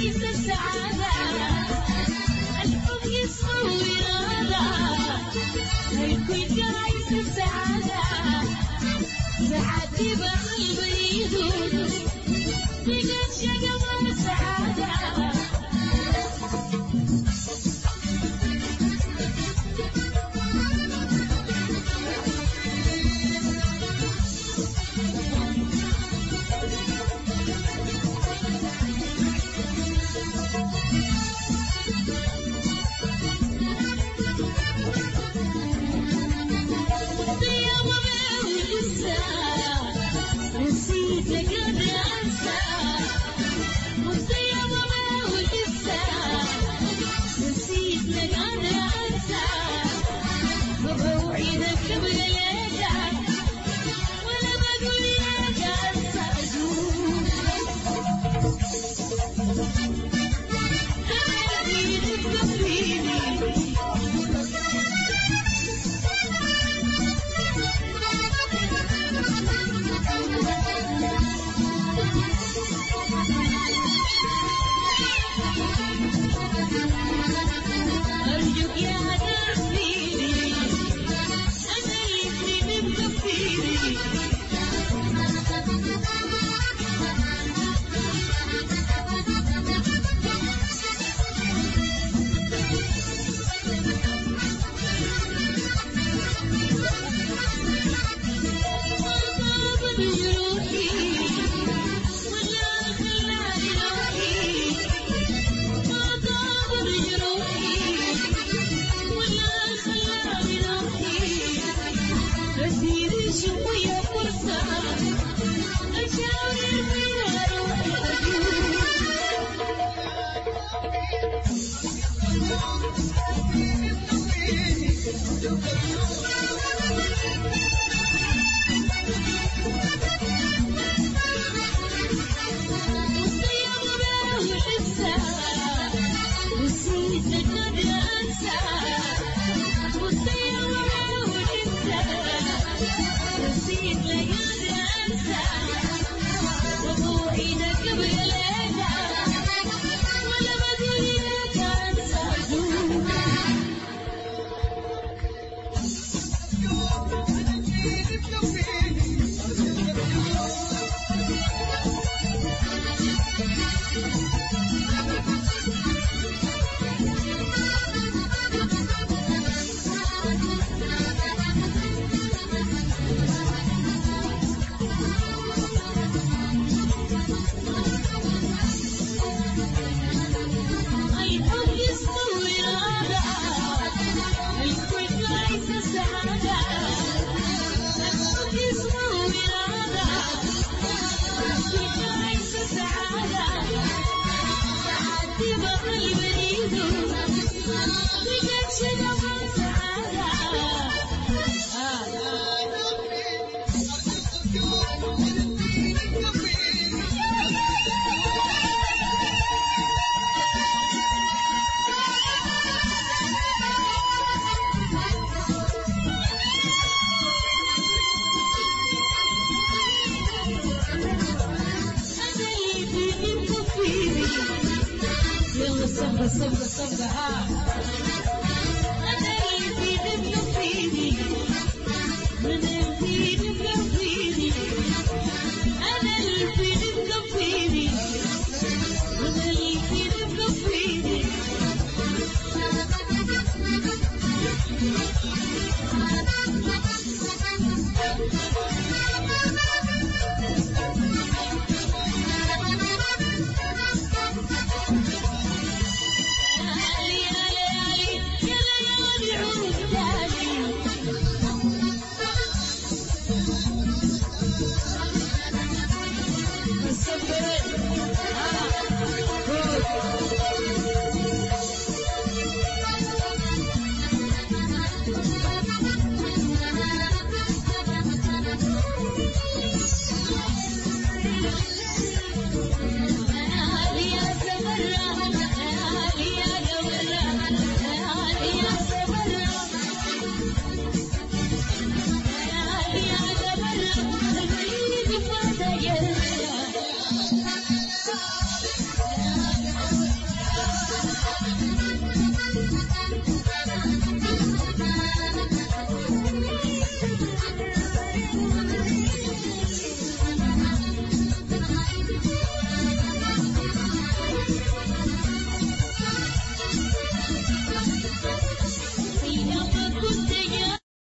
يصيف السعادة الحب يصفو إرادة الكل كرا سعادة فيني من اللي في دم فيني